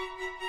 thank you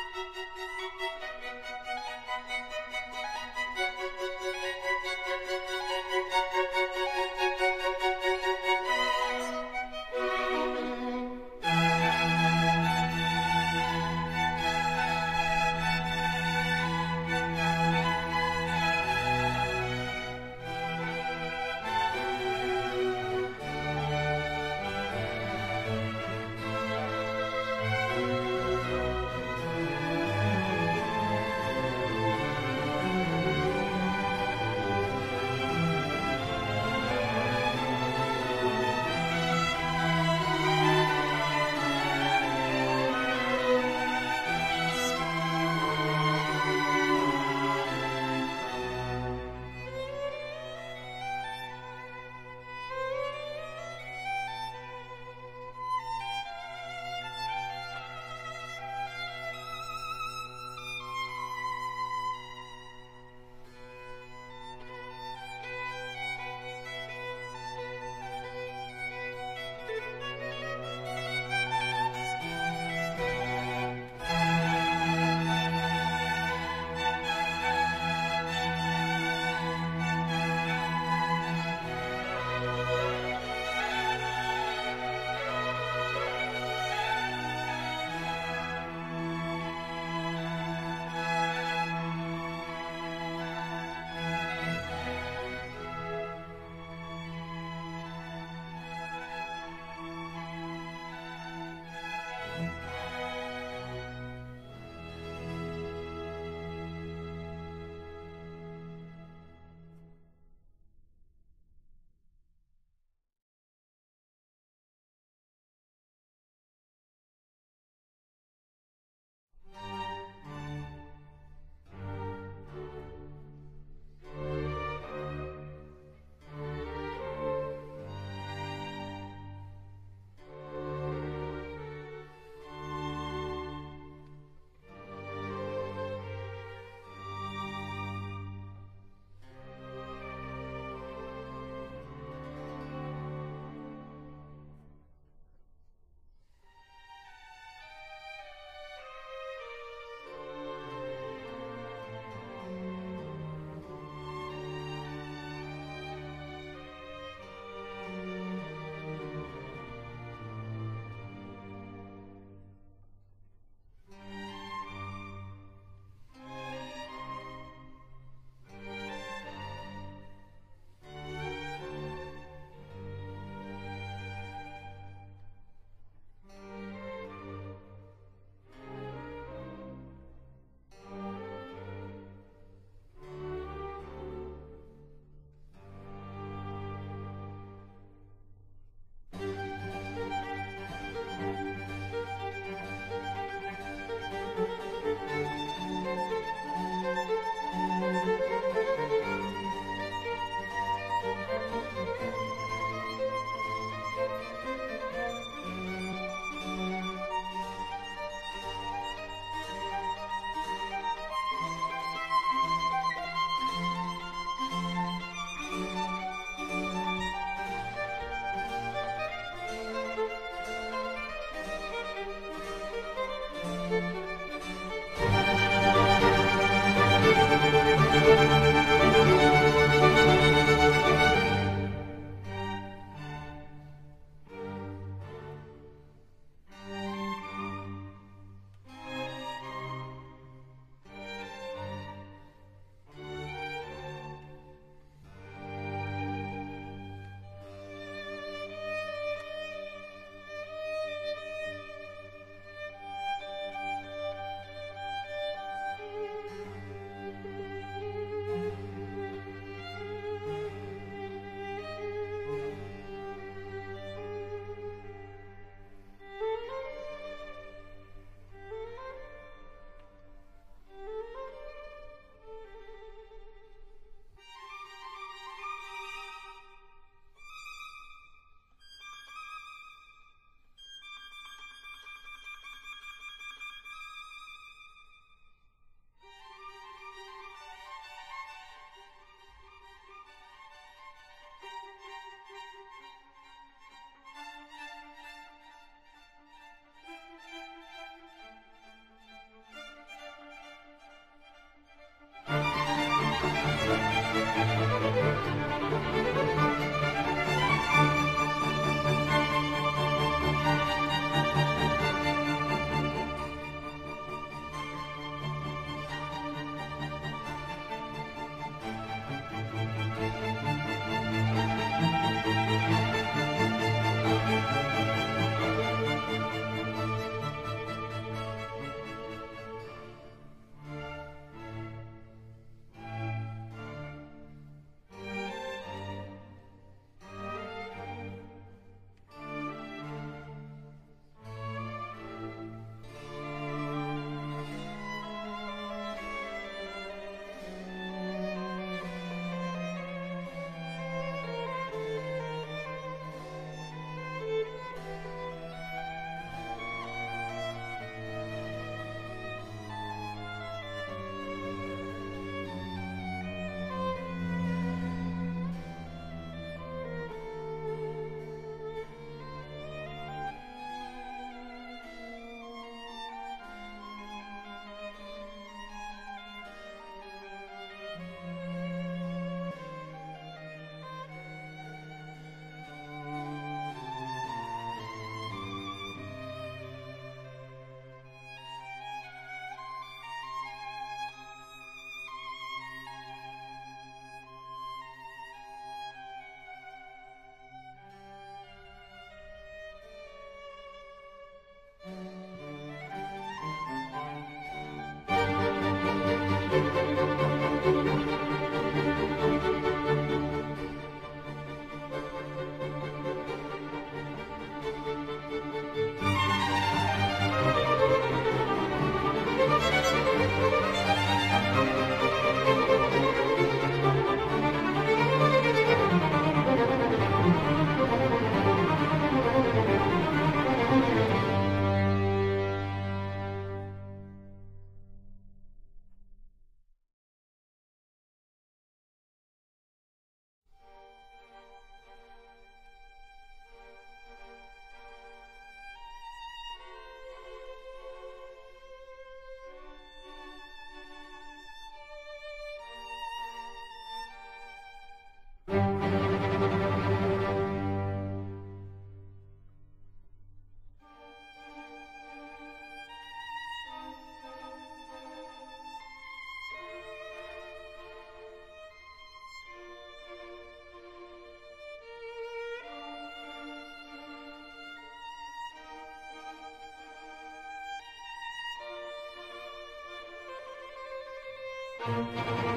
Música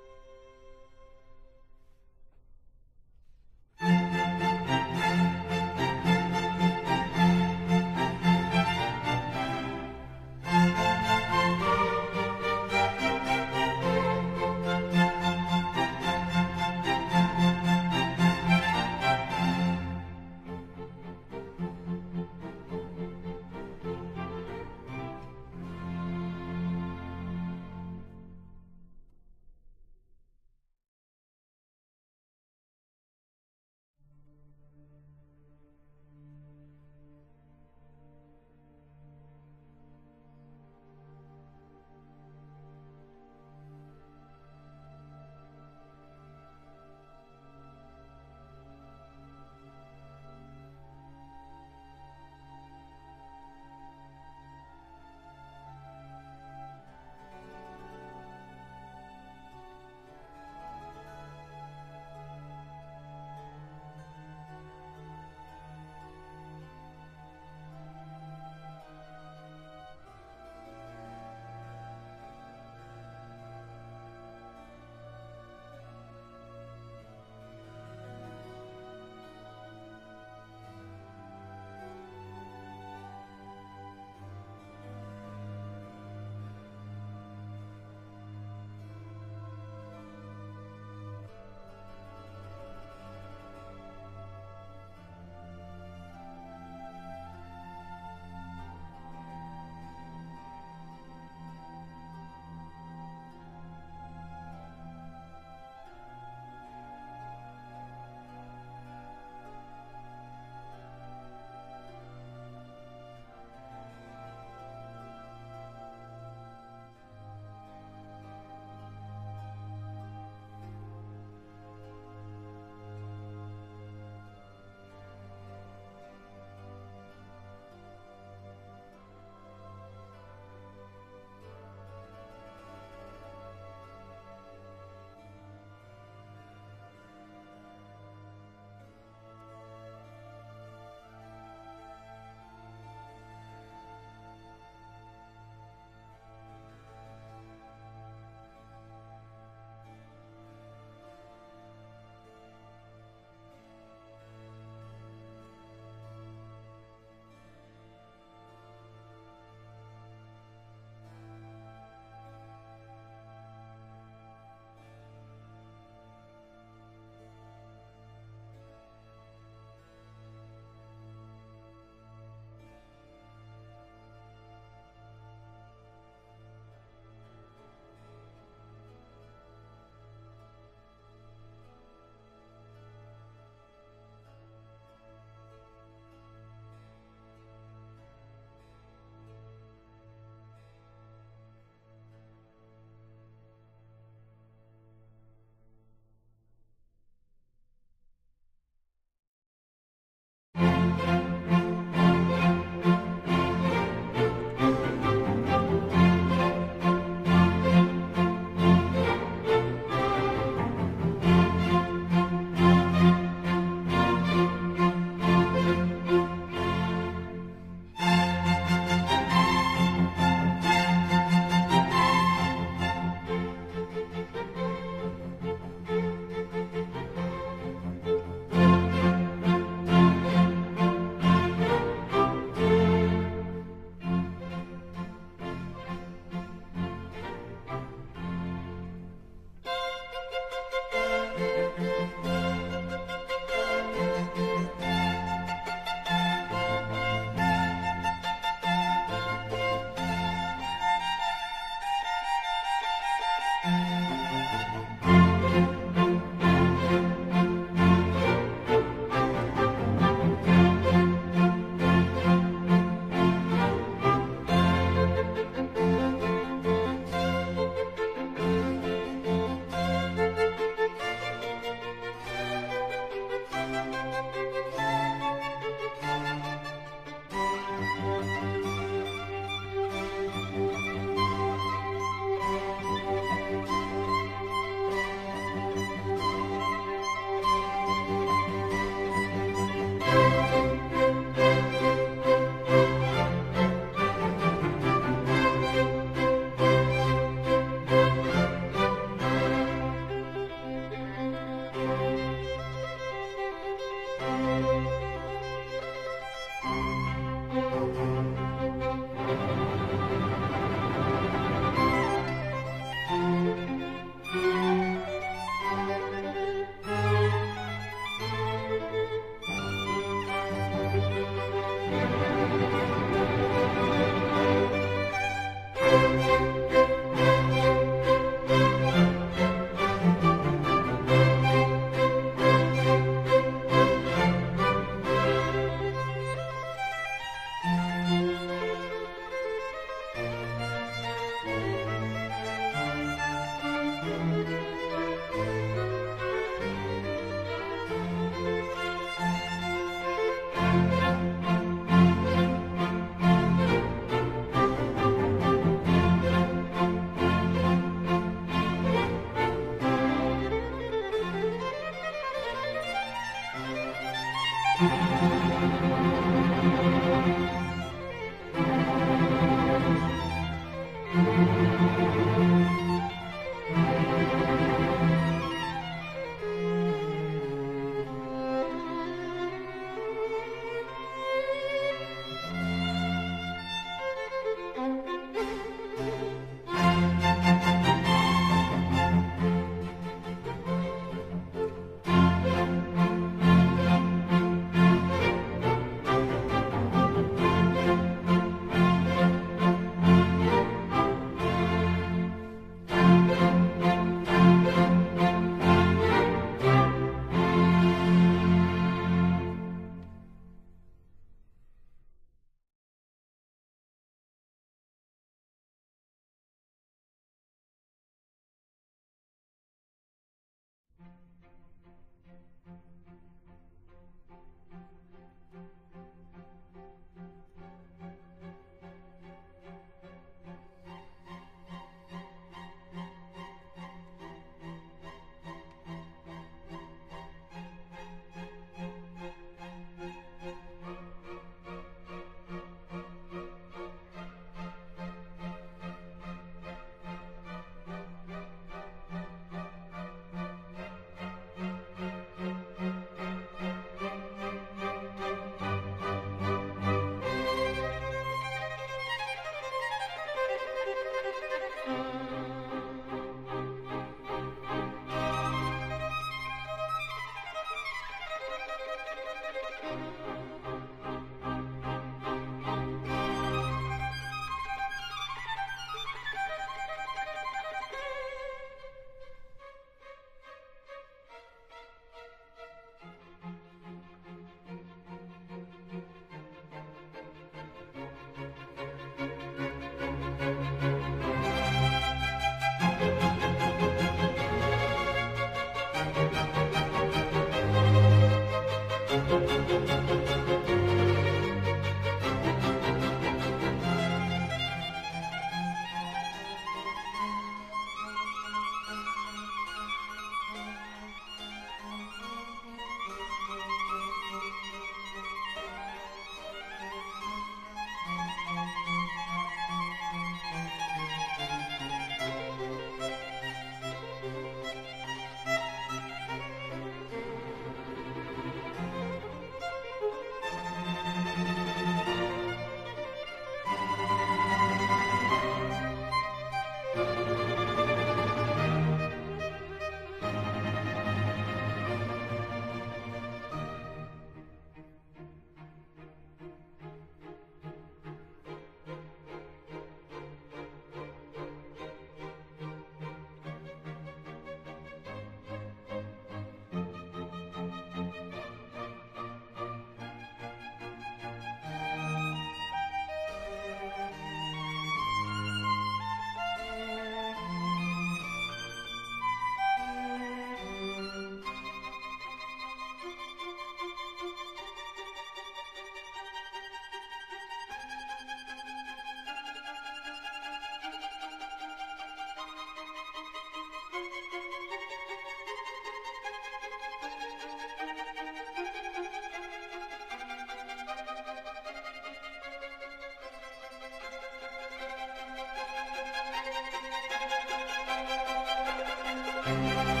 You.